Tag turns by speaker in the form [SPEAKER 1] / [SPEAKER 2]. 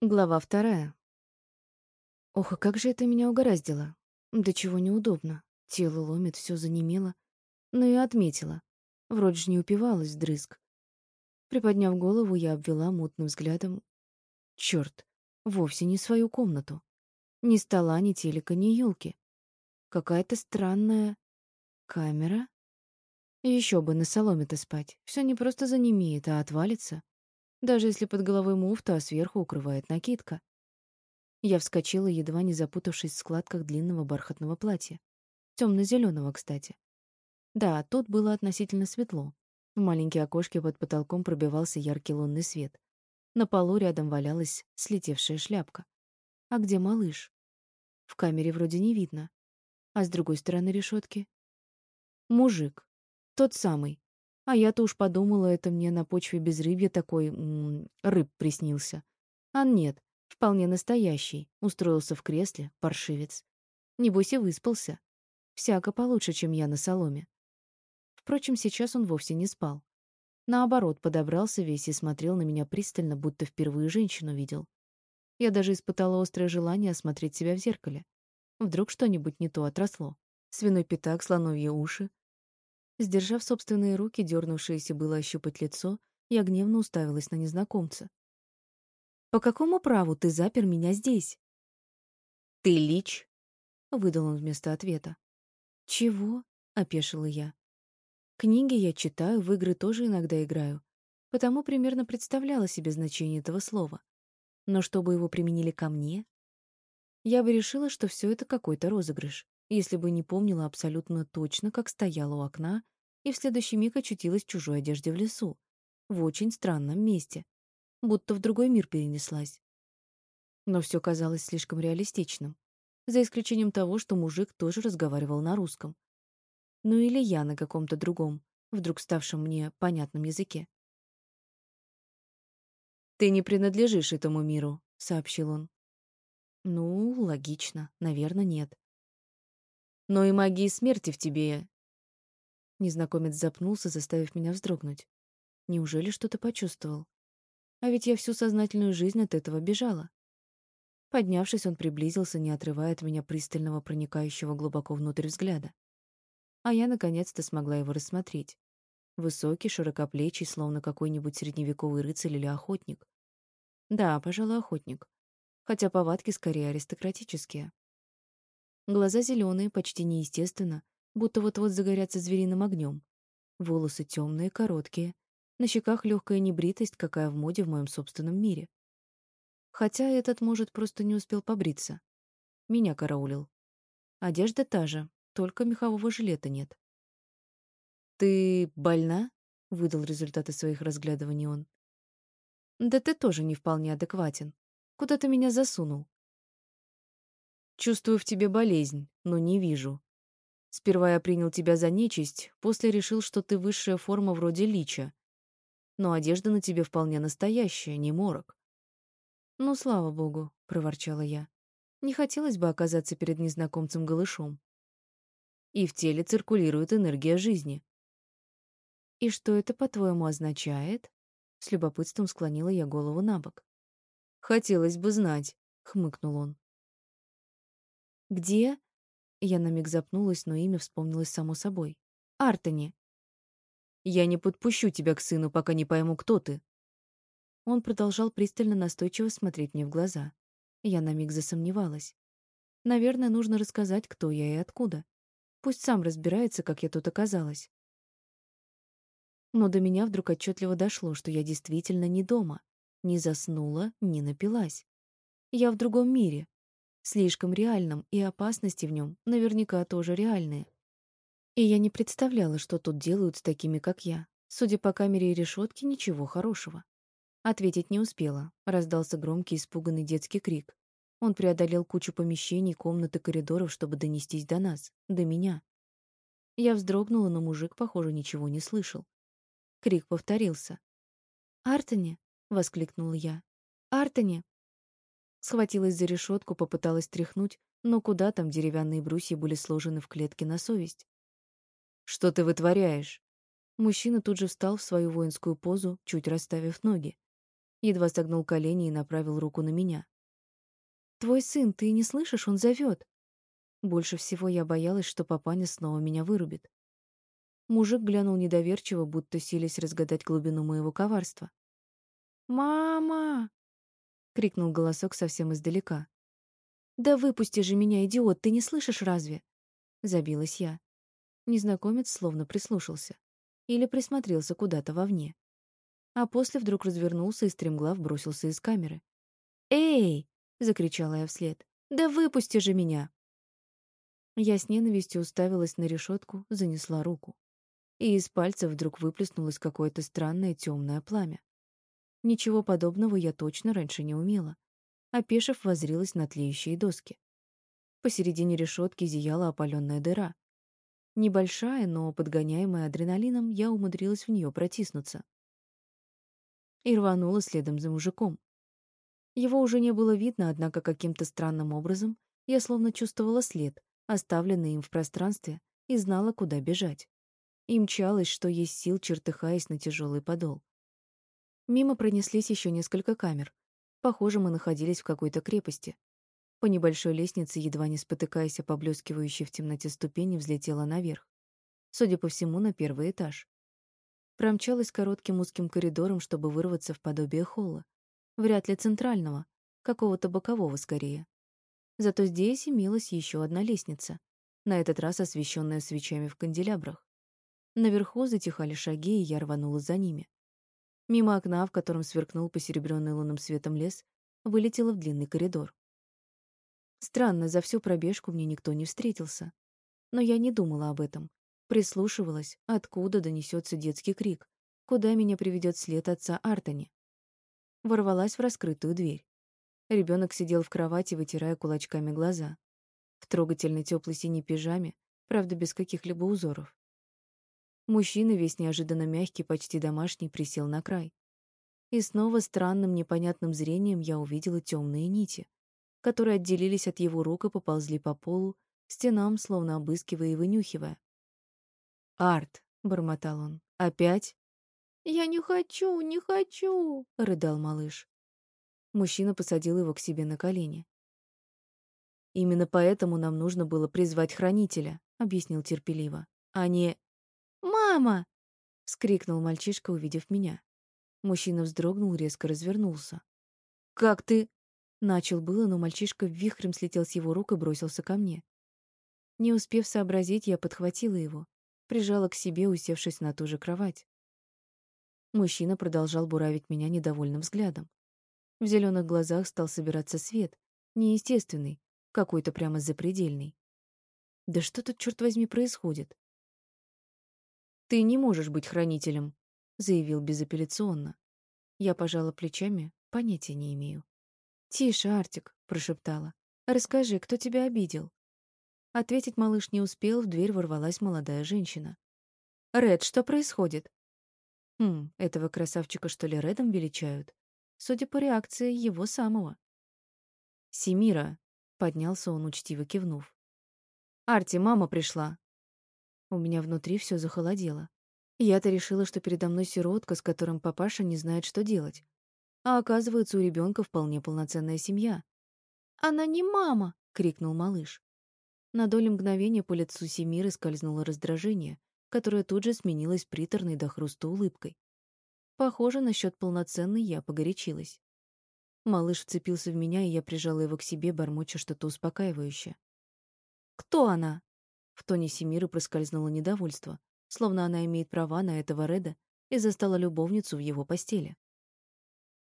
[SPEAKER 1] Глава вторая. Ох, а как же это меня угораздило. До чего неудобно. Тело ломит, все занемело. Но и отметила. Вроде же не упивалась вдрызг. Приподняв голову, я обвела мутным взглядом. Чёрт, вовсе не свою комнату. Ни стола, ни телека, ни елки. Какая-то странная камера. Еще бы на соломе-то спать. Все не просто занемеет, а отвалится. Даже если под головой муфта, а сверху укрывает накидка. Я вскочила, едва не запутавшись в складках длинного бархатного платья. Темно-зеленого, кстати. Да, тут было относительно светло. В маленькие окошки под потолком пробивался яркий лунный свет. На полу рядом валялась слетевшая шляпка. А где малыш? В камере вроде не видно. А с другой стороны решетки? Мужик. Тот самый, а я-то уж подумала, это мне на почве безрыбья такой рыб приснился. А нет, вполне настоящий. Устроился в кресле, паршивец. Небось и выспался. Всяко получше, чем я на соломе. Впрочем, сейчас он вовсе не спал. Наоборот, подобрался весь и смотрел на меня пристально, будто впервые женщину видел. Я даже испытала острое желание осмотреть себя в зеркале. Вдруг что-нибудь не то отросло. Свиной пятак, слоновьи уши, Сдержав собственные руки, дернувшиеся было ощупать лицо, я гневно уставилась на незнакомца. «По какому праву ты запер меня здесь?» «Ты лич?» — выдал он вместо ответа. «Чего?» — опешила я. «Книги я читаю, в игры тоже иногда играю, потому примерно представляла себе значение этого слова. Но чтобы его применили ко мне, я бы решила, что все это какой-то розыгрыш если бы не помнила абсолютно точно, как стояла у окна и в следующий миг очутилась в чужой одежде в лесу, в очень странном месте, будто в другой мир перенеслась. Но все казалось слишком реалистичным, за исключением того, что мужик тоже разговаривал на русском. Ну или я на каком-то другом, вдруг ставшем мне понятном языке. «Ты не принадлежишь этому миру», — сообщил он. «Ну, логично. Наверное, нет но и магии смерти в тебе. Незнакомец запнулся, заставив меня вздрогнуть. Неужели что-то почувствовал? А ведь я всю сознательную жизнь от этого бежала. Поднявшись, он приблизился, не отрывая от меня пристального, проникающего глубоко внутрь взгляда. А я наконец-то смогла его рассмотреть. Высокий, широкоплечий, словно какой-нибудь средневековый рыцарь или охотник. Да, пожалуй, охотник. Хотя повадки скорее аристократические. Глаза зеленые, почти неестественно, будто вот-вот загорятся звериным огнем. Волосы темные, короткие. На щеках легкая небритость, какая в моде в моем собственном мире. Хотя этот, может, просто не успел побриться. Меня караулил. Одежда та же, только мехового жилета нет. «Ты больна?» — выдал результаты своих разглядываний он. «Да ты тоже не вполне адекватен. Куда ты меня засунул? Чувствую в тебе болезнь, но не вижу. Сперва я принял тебя за нечисть, после решил, что ты высшая форма вроде лича. Но одежда на тебе вполне настоящая, не морок. «Ну, слава богу», — проворчала я. «Не хотелось бы оказаться перед незнакомцем голышом». И в теле циркулирует энергия жизни. «И что это, по-твоему, означает?» С любопытством склонила я голову на бок. «Хотелось бы знать», — хмыкнул он. «Где?» Я на миг запнулась, но имя вспомнилось само собой. «Артони». «Я не подпущу тебя к сыну, пока не пойму, кто ты». Он продолжал пристально настойчиво смотреть мне в глаза. Я на миг засомневалась. Наверное, нужно рассказать, кто я и откуда. Пусть сам разбирается, как я тут оказалась. Но до меня вдруг отчетливо дошло, что я действительно не дома. Не заснула, не напилась. Я в другом мире, слишком реальным, и опасности в нем наверняка тоже реальные. И я не представляла, что тут делают с такими, как я. Судя по камере и решетке, ничего хорошего. Ответить не успела. Раздался громкий испуганный детский крик. Он преодолел кучу помещений, комнат и коридоров, чтобы донестись до нас, до меня. Я вздрогнула, но мужик, похоже, ничего не слышал. Крик повторился. «Артоне!» — воскликнула я. «Артоне!» Схватилась за решетку, попыталась тряхнуть, но куда там деревянные брусья были сложены в клетке на совесть. «Что ты вытворяешь?» Мужчина тут же встал в свою воинскую позу, чуть расставив ноги. Едва согнул колени и направил руку на меня. «Твой сын, ты не слышишь? Он зовет. Больше всего я боялась, что папаня снова меня вырубит. Мужик глянул недоверчиво, будто силясь разгадать глубину моего коварства. «Мама!» — крикнул голосок совсем издалека. «Да выпусти же меня, идиот, ты не слышишь разве?» Забилась я. Незнакомец словно прислушался. Или присмотрелся куда-то вовне. А после вдруг развернулся и стремглав бросился из камеры. «Эй!» — закричала я вслед. «Да выпусти же меня!» Я с ненавистью уставилась на решетку, занесла руку. И из пальца вдруг выплеснулось какое-то странное темное пламя. Ничего подобного я точно раньше не умела. Опешив, возрилась на тлеющие доски. Посередине решетки зияла опаленная дыра. Небольшая, но подгоняемая адреналином, я умудрилась в нее протиснуться. И рванула следом за мужиком. Его уже не было видно, однако каким-то странным образом я словно чувствовала след, оставленный им в пространстве, и знала, куда бежать. И мчалась, что есть сил, чертыхаясь на тяжелый подол. Мимо пронеслись еще несколько камер. Похоже, мы находились в какой-то крепости. По небольшой лестнице, едва не спотыкаясь о поблескивающей в темноте ступени, взлетела наверх. Судя по всему, на первый этаж. Промчалась коротким узким коридором, чтобы вырваться в подобие холла. Вряд ли центрального, какого-то бокового скорее. Зато здесь имелась еще одна лестница, на этот раз освещенная свечами в канделябрах. Наверху затихали шаги, и я рванула за ними. Мимо окна, в котором сверкнул посеребренный лунным светом лес, вылетела в длинный коридор. Странно, за всю пробежку мне никто не встретился. Но я не думала об этом. Прислушивалась, откуда донесется детский крик, куда меня приведет след отца Артони. Ворвалась в раскрытую дверь. Ребенок сидел в кровати, вытирая кулачками глаза. В трогательной теплой синей пижаме, правда, без каких-либо узоров. Мужчина, весь неожиданно мягкий, почти домашний, присел на край. И снова странным, непонятным зрением я увидела темные нити, которые отделились от его рук и поползли по полу, стенам, словно обыскивая и вынюхивая. «Арт», — бормотал он, — «опять?» «Я не хочу, не хочу», — рыдал малыш. Мужчина посадил его к себе на колени. «Именно поэтому нам нужно было призвать хранителя», — объяснил терпеливо, «а не...» «Мама!» — вскрикнул мальчишка, увидев меня. Мужчина вздрогнул, резко развернулся. «Как ты...» — начал было, но мальчишка вихрем слетел с его рук и бросился ко мне. Не успев сообразить, я подхватила его, прижала к себе, усевшись на ту же кровать. Мужчина продолжал буравить меня недовольным взглядом. В зеленых глазах стал собираться свет, неестественный, какой-то прямо запредельный. Да что тут, черт возьми, происходит? «Ты не можешь быть хранителем», — заявил безапелляционно. Я пожала плечами, понятия не имею. «Тише, Артик», — прошептала. «Расскажи, кто тебя обидел?» Ответить малыш не успел, в дверь ворвалась молодая женщина. «Ред, что происходит?» «Хм, этого красавчика что ли Редом величают?» судя по реакции его самого. «Семира», — поднялся он, учтиво кивнув. «Арти, мама пришла». У меня внутри все захолодело. Я-то решила, что передо мной сиротка, с которым папаша не знает, что делать. А оказывается, у ребенка вполне полноценная семья. «Она не мама!» — крикнул малыш. На долю мгновения по лицу Семиры скользнуло раздражение, которое тут же сменилось приторной до хруста улыбкой. Похоже, насчет полноценной я погорячилась. Малыш вцепился в меня, и я прижала его к себе, бормоча что-то успокаивающее. «Кто она?» В тоне Семиры проскользнуло недовольство, словно она имеет права на этого Реда и застала любовницу в его постели.